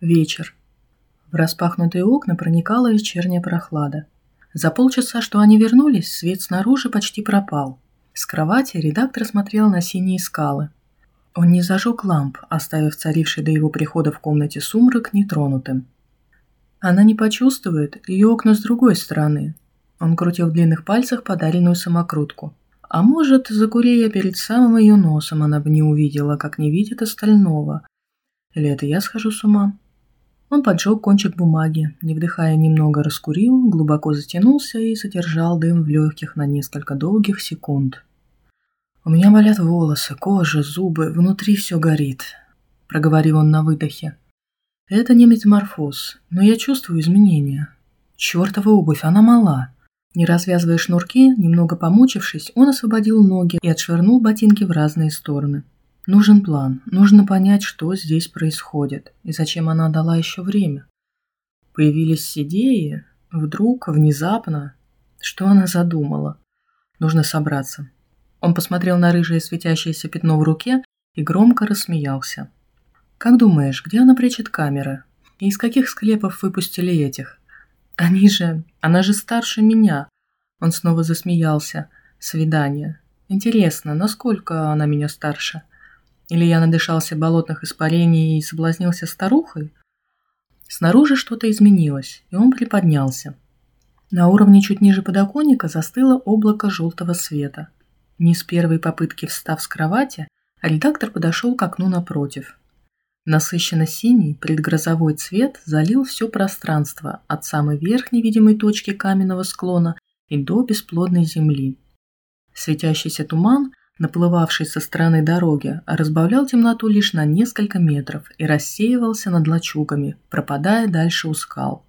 Вечер. В распахнутые окна проникала вечерняя прохлада. За полчаса, что они вернулись, свет снаружи почти пропал. С кровати редактор смотрел на синие скалы. Он не зажег ламп, оставив царивший до его прихода в комнате сумрак нетронутым. Она не почувствует, ее окна с другой стороны. Он крутил в длинных пальцах подаренную самокрутку. А может, закуря перед самым ее носом, она бы не увидела, как не видит остального. Или это я схожу с ума? Он поджег кончик бумаги, не вдыхая немного раскурил, глубоко затянулся и содержал дым в легких на несколько долгих секунд. «У меня болят волосы, кожа, зубы, внутри все горит», — проговорил он на выдохе. «Это не метаморфоз, но я чувствую изменения. Чёртова обувь, она мала». Не развязывая шнурки, немного помучившись, он освободил ноги и отшвырнул ботинки в разные стороны. Нужен план, нужно понять, что здесь происходит и зачем она дала еще время. Появились идеи, вдруг, внезапно. Что она задумала? Нужно собраться. Он посмотрел на рыжее светящееся пятно в руке и громко рассмеялся. «Как думаешь, где она прячет камеры? И из каких склепов выпустили этих? Они же... Она же старше меня!» Он снова засмеялся. «Свидание. Интересно, насколько она меня старше?» Или я надышался болотных испарений и соблазнился старухой? Снаружи что-то изменилось, и он приподнялся. На уровне чуть ниже подоконника застыло облако желтого света. Не с первой попытки встав с кровати, редактор подошел к окну напротив. Насыщенно синий предгрозовой цвет залил все пространство от самой верхней видимой точки каменного склона и до бесплодной земли. Светящийся туман наплывавший со стороны дороги, разбавлял темноту лишь на несколько метров и рассеивался над лачугами, пропадая дальше у скал.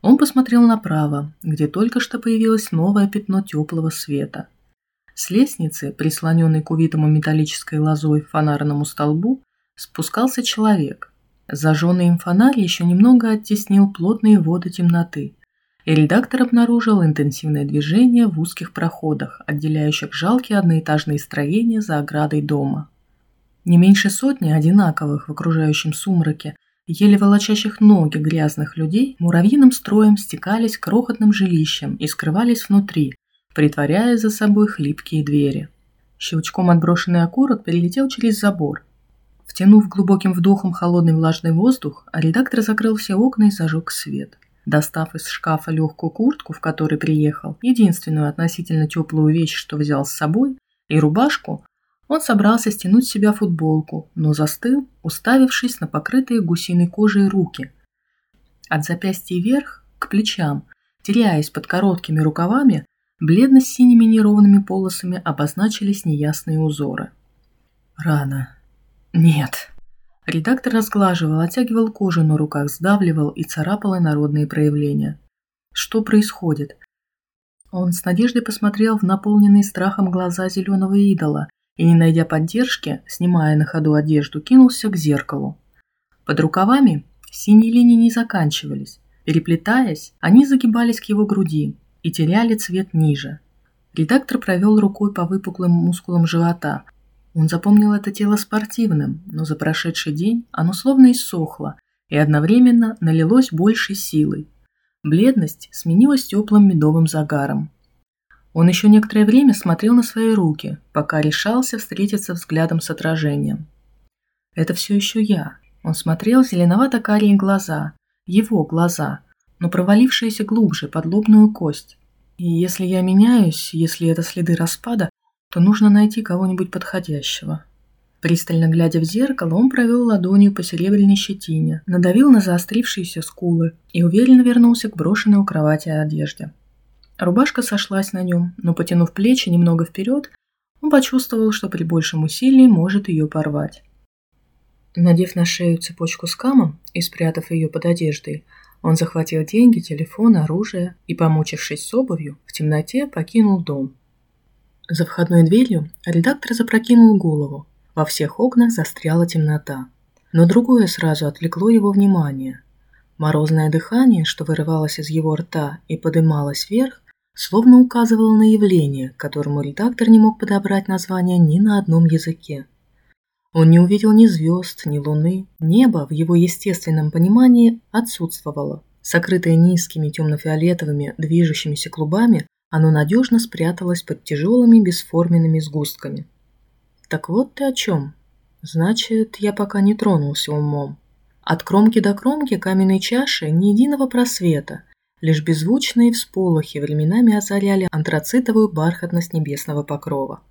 Он посмотрел направо, где только что появилось новое пятно теплого света. С лестницы, прислоненной к увитому металлической лозой фонарному столбу, спускался человек. Зажженный им фонарь еще немного оттеснил плотные воды темноты, и редактор обнаружил интенсивное движение в узких проходах, отделяющих жалкие одноэтажные строения за оградой дома. Не меньше сотни одинаковых в окружающем сумраке, еле волочащих ноги грязных людей, муравьиным строем стекались к крохотным жилищам и скрывались внутри, притворяя за собой хлипкие двери. Щелчком отброшенный окурок перелетел через забор. Втянув глубоким вдохом холодный влажный воздух, редактор закрыл все окна и зажег свет – Достав из шкафа легкую куртку, в которой приехал, единственную относительно теплую вещь, что взял с собой, и рубашку, он собрался стянуть с себя футболку, но застыл, уставившись на покрытые гусиной кожей руки. От запястья вверх к плечам, теряясь под короткими рукавами, бледно-синими неровными полосами обозначились неясные узоры. Рано. Нет. Редактор разглаживал, оттягивал кожу на руках, сдавливал и царапал инородные проявления. Что происходит? Он с надеждой посмотрел в наполненные страхом глаза зеленого идола и, не найдя поддержки, снимая на ходу одежду, кинулся к зеркалу. Под рукавами синие линии не заканчивались. Переплетаясь, они загибались к его груди и теряли цвет ниже. Редактор провел рукой по выпуклым мускулам живота, он запомнил это тело спортивным, но за прошедший день оно словно иссохло и одновременно налилось большей силой. Бледность сменилась теплым медовым загаром. Он еще некоторое время смотрел на свои руки, пока решался встретиться взглядом с отражением. «Это все еще я». Он смотрел зеленовато-карие глаза, его глаза, но провалившиеся глубже под лобную кость. И если я меняюсь, если это следы распада, то нужно найти кого-нибудь подходящего. Пристально глядя в зеркало, он провел ладонью по серебряной щетине, надавил на заострившиеся скулы и уверенно вернулся к брошенной у кровати одежде. Рубашка сошлась на нем, но, потянув плечи немного вперед, он почувствовал, что при большем усилии может ее порвать. Надев на шею цепочку с камом и спрятав ее под одеждой, он захватил деньги, телефон, оружие и, помучившись с обувью, в темноте покинул дом. За входной дверью редактор запрокинул голову. Во всех окнах застряла темнота. Но другое сразу отвлекло его внимание. Морозное дыхание, что вырывалось из его рта и подымалось вверх, словно указывало на явление, которому редактор не мог подобрать название ни на одном языке. Он не увидел ни звезд, ни луны. Небо в его естественном понимании отсутствовало. Сокрытое низкими темно-фиолетовыми движущимися клубами, оно надежно спряталось под тяжелыми бесформенными сгустками. «Так вот ты о чем. Значит, я пока не тронулся умом. От кромки до кромки каменной чаши ни единого просвета, лишь беззвучные всполохи временами озаряли антрацитовую бархатность небесного покрова.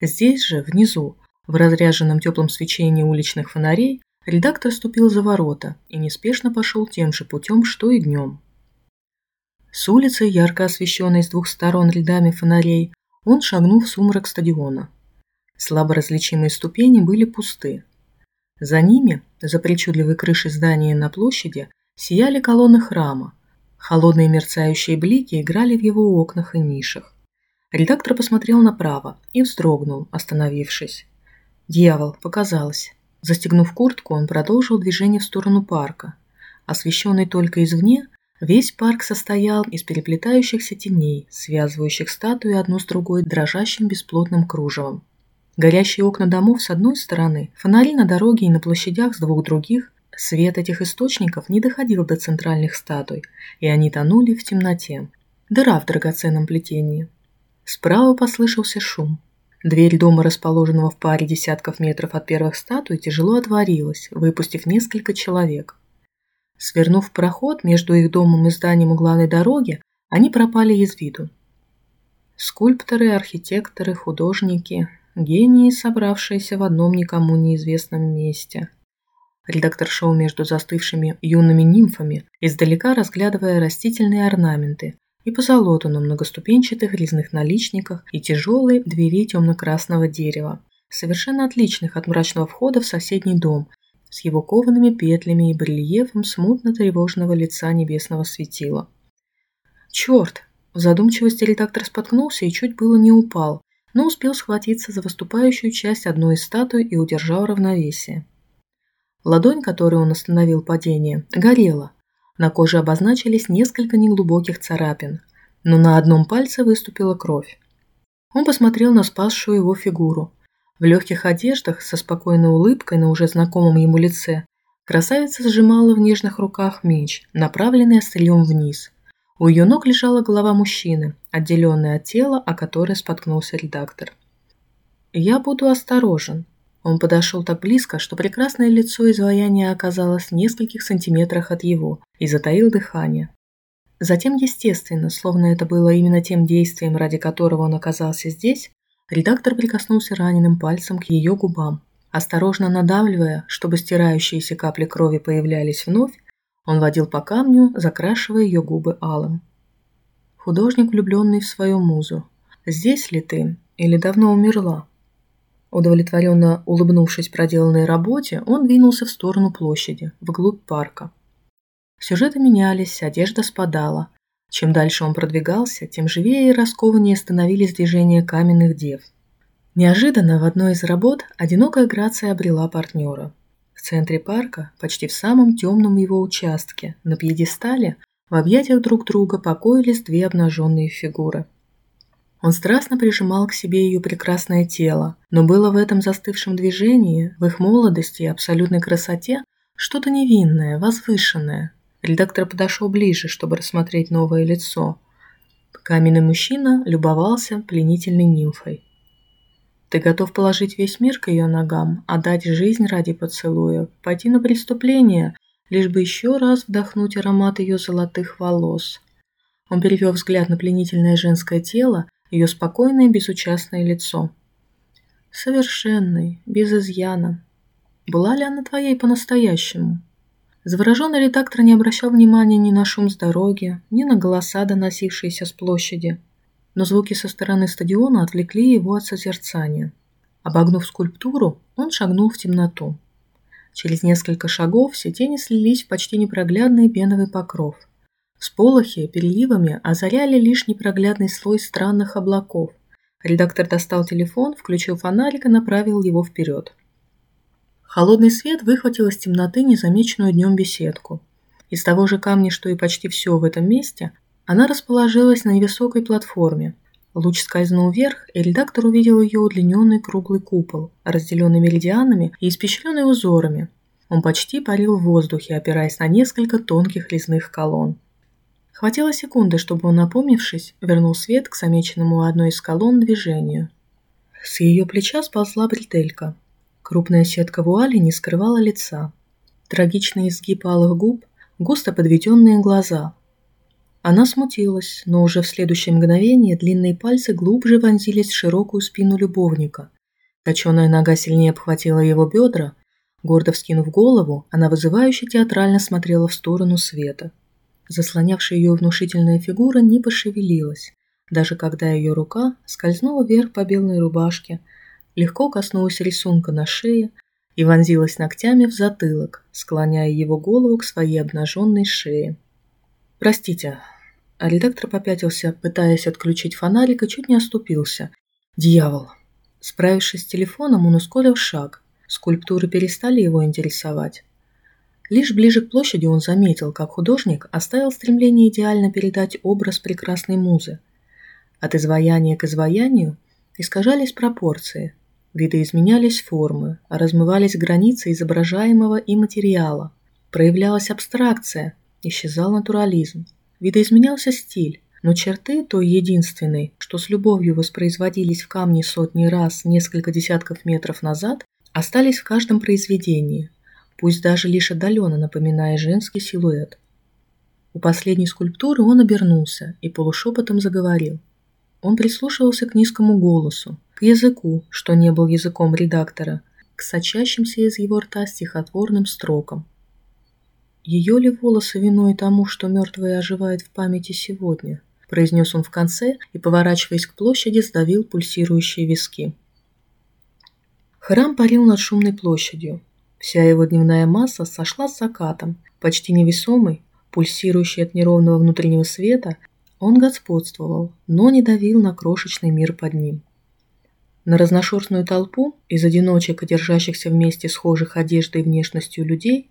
Здесь же, внизу, в разряженном теплом свечении уличных фонарей, редактор ступил за ворота и неспешно пошел тем же путем, что и днем. С улицы, ярко освещенной с двух сторон рядами фонарей, он шагнул в сумрак стадиона. Слабо различимые ступени были пусты. За ними, за причудливой крышей здания на площади, сияли колонны храма. Холодные мерцающие блики играли в его окнах и нишах. Редактор посмотрел направо и вздрогнул, остановившись. Дьявол, показалось. Застегнув куртку, он продолжил движение в сторону парка. Освещенный только извне, весь парк состоял из переплетающихся теней, связывающих статуи одну с другой дрожащим бесплотным кружевом. Горящие окна домов с одной стороны, фонари на дороге и на площадях с двух других, свет этих источников не доходил до центральных статуй, и они тонули в темноте. Дыра в драгоценном плетении. Справа послышался шум. Дверь дома, расположенного в паре десятков метров от первых статуй, тяжело отворилась, выпустив несколько человек. Свернув проход между их домом и зданием у главной дороги, они пропали из виду. Скульпторы, архитекторы, художники, гении, собравшиеся в одном никому неизвестном месте. Редактор шел между застывшими юными нимфами, издалека разглядывая растительные орнаменты, и позолоту на многоступенчатых резных наличниках и тяжелой двери темно-красного дерева, совершенно отличных от мрачного входа в соседний дом, с его коваными петлями и барельефом смутно-тревожного лица небесного светила. «Черт!» В задумчивости редактор споткнулся и чуть было не упал, но успел схватиться за выступающую часть одной из статуй и удержал равновесие. Ладонь, которой он остановил падение, горела, на коже обозначились несколько неглубоких царапин, но на одном пальце выступила кровь. Он посмотрел на спасшую его фигуру. В легких одеждах, со спокойной улыбкой на уже знакомом ему лице, красавица сжимала в нежных руках меч, направленный острием вниз. У ее ног лежала голова мужчины, отделенная от тела, о которой споткнулся редактор. «Я буду осторожен», он подошел так близко, что прекрасное лицо изваяния оказалось в нескольких сантиметрах от его и затаил дыхание. Затем, естественно, словно это было именно тем действием, ради которого он оказался здесь, редактор прикоснулся раненым пальцем к ее губам. Осторожно надавливая, чтобы стирающиеся капли крови появлялись вновь, он водил по камню, закрашивая ее губы алым. Художник, влюбленный в свою музу. «Здесь ли ты? Или давно умерла?» Удовлетворенно улыбнувшись проделанной работе, он двинулся в сторону площади, вглубь парка. Сюжеты менялись, одежда спадала. Чем дальше он продвигался, тем живее и раскованнее становились движения каменных дев. Неожиданно в одной из работ одинокая Грация обрела партнера. В центре парка, почти в самом темном его участке, на пьедестале, в объятиях друг друга покоились две обнаженные фигуры – он страстно прижимал к себе ее прекрасное тело, но было в этом застывшем движении, в их молодости и абсолютной красоте, что-то невинное, возвышенное. Редактор подошел ближе, чтобы рассмотреть новое лицо. Каменный мужчина любовался пленительной нимфой. Ты готов положить весь мир к ее ногам, отдать жизнь ради поцелуя, пойти на преступление, лишь бы еще раз вдохнуть аромат ее золотых волос. Он перевел взгляд на пленительное женское тело ее спокойное безучастное лицо. Совершенный, без изъяна. Была ли она твоей по-настоящему? Завороженный редактор не обращал внимания ни на шум с дороги, ни на голоса, доносившиеся с площади. Но звуки со стороны стадиона отвлекли его от созерцания. Обогнув скульптуру, он шагнул в темноту. Через несколько шагов все тени слились в почти непроглядный пеновый покров. Всполохи переливами озаряли лишь непроглядный слой странных облаков. Редактор достал телефон, включил фонарик и направил его вперед. Холодный свет выхватил из темноты незамеченную днем беседку. Из того же камня, что и почти все в этом месте, она расположилась на невысокой платформе. Луч скользнул вверх, и редактор увидел ее удлиненный круглый купол, разделенный меридианами и испещренный узорами. Он почти парил в воздухе, опираясь на несколько тонких резных колонн. Хватило секунды, чтобы он, напомнившись, вернул свет к замеченному одной из колонн движению. С ее плеча сползла бретелька. Крупная сетка вуали не скрывала лица. Трагичный изгиб алых губ, густо подведенные глаза. Она смутилась, но уже в следующее мгновение длинные пальцы глубже вонзились в широкую спину любовника. Точеная нога сильнее обхватила его бедра. Гордо вскинув голову, она вызывающе театрально смотрела в сторону света. Заслонявшая ее внушительная фигура не пошевелилась, даже когда ее рука скользнула вверх по белой рубашке, легко коснулась рисунка на шее и вонзилась ногтями в затылок, склоняя его голову к своей обнаженной шее. «Простите». А редактор попятился, пытаясь отключить фонарик, и чуть не оступился. «Дьявол!» Справившись с телефоном, он ускорил шаг. Скульптуры перестали его интересовать. Лишь ближе к площади он заметил, как художник оставил стремление идеально передать образ прекрасной музы. От изваяния к изваянию искажались пропорции, видоизменялись формы, размывались границы изображаемого и материала, проявлялась абстракция, исчезал натурализм, видоизменялся стиль, но черты той единственной, что с любовью воспроизводились в камне сотни раз несколько десятков метров назад, остались в каждом произведении, пусть даже лишь отдаленно напоминая женский силуэт. У последней скульптуры он обернулся и полушепотом заговорил. Он прислушивался к низкому голосу, к языку, что не был языком редактора, к сочащимся из его рта стихотворным строкам. «Ее ли волосы виной тому, что мертвое оживает в памяти сегодня?» произнес он в конце и, поворачиваясь к площади, сдавил пульсирующие виски. Храм парил над шумной площадью. Вся его дневная масса сошла с закатом, почти невесомый, пульсирующий от неровного внутреннего света, он господствовал, но не давил на крошечный мир под ним. На разношерстную толпу из одиночек, держащихся вместе схожих одеждой и внешностью людей,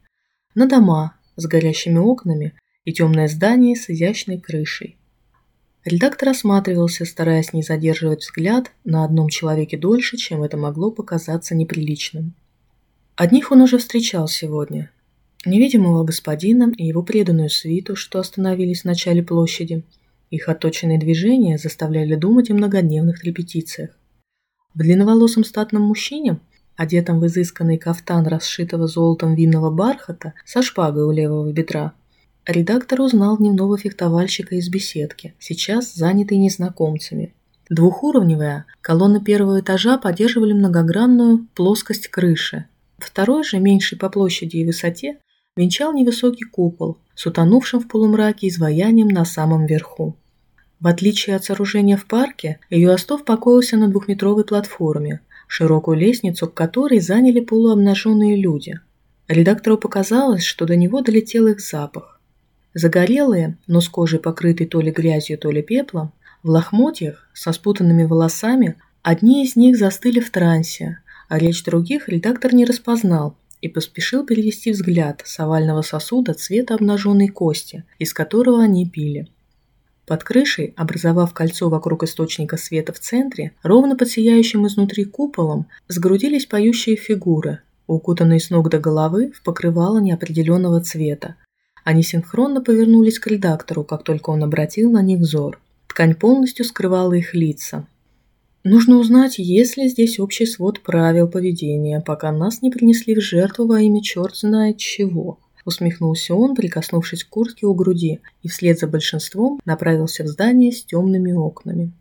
на дома с горящими окнами и темное здание с изящной крышей. Редактор осматривался, стараясь не задерживать взгляд на одном человеке дольше, чем это могло показаться неприличным. Одних он уже встречал сегодня. Невидимого господина и его преданную свиту, что остановились в начале площади. Их отточенные движения заставляли думать о многодневных репетициях. В длинноволосом статном мужчине, одетом в изысканный кафтан расшитого золотом винного бархата со шпагой у левого бедра, редактор узнал дневного фехтовальщика из беседки, сейчас занятый незнакомцами. Двухуровневая, колонны первого этажа поддерживали многогранную плоскость крыши, Второй же, меньший по площади и высоте, венчал невысокий купол с утонувшим в полумраке изваянием на самом верху. В отличие от сооружения в парке, ее остов покоился на двухметровой платформе, широкую лестницу к которой заняли полуобнаженные люди. Редактору показалось, что до него долетел их запах. Загорелые, но с кожей покрытой то ли грязью, то ли пеплом, в лохмотьях, со спутанными волосами, одни из них застыли в трансе, а речь других редактор не распознал и поспешил перевести взгляд с овального сосуда цвета обнаженной кости, из которого они пили. Под крышей, образовав кольцо вокруг источника света в центре, ровно под сияющим изнутри куполом, сгрудились поющие фигуры, укутанные с ног до головы в покрывало неопределенного цвета. Они синхронно повернулись к редактору, как только он обратил на них взор. Ткань полностью скрывала их лица, Нужно узнать, есть ли здесь общий свод правил поведения, пока нас не принесли в жертву во имя черт знает чего. Усмехнулся он, прикоснувшись к куртке у груди, и вслед за большинством направился в здание с темными окнами.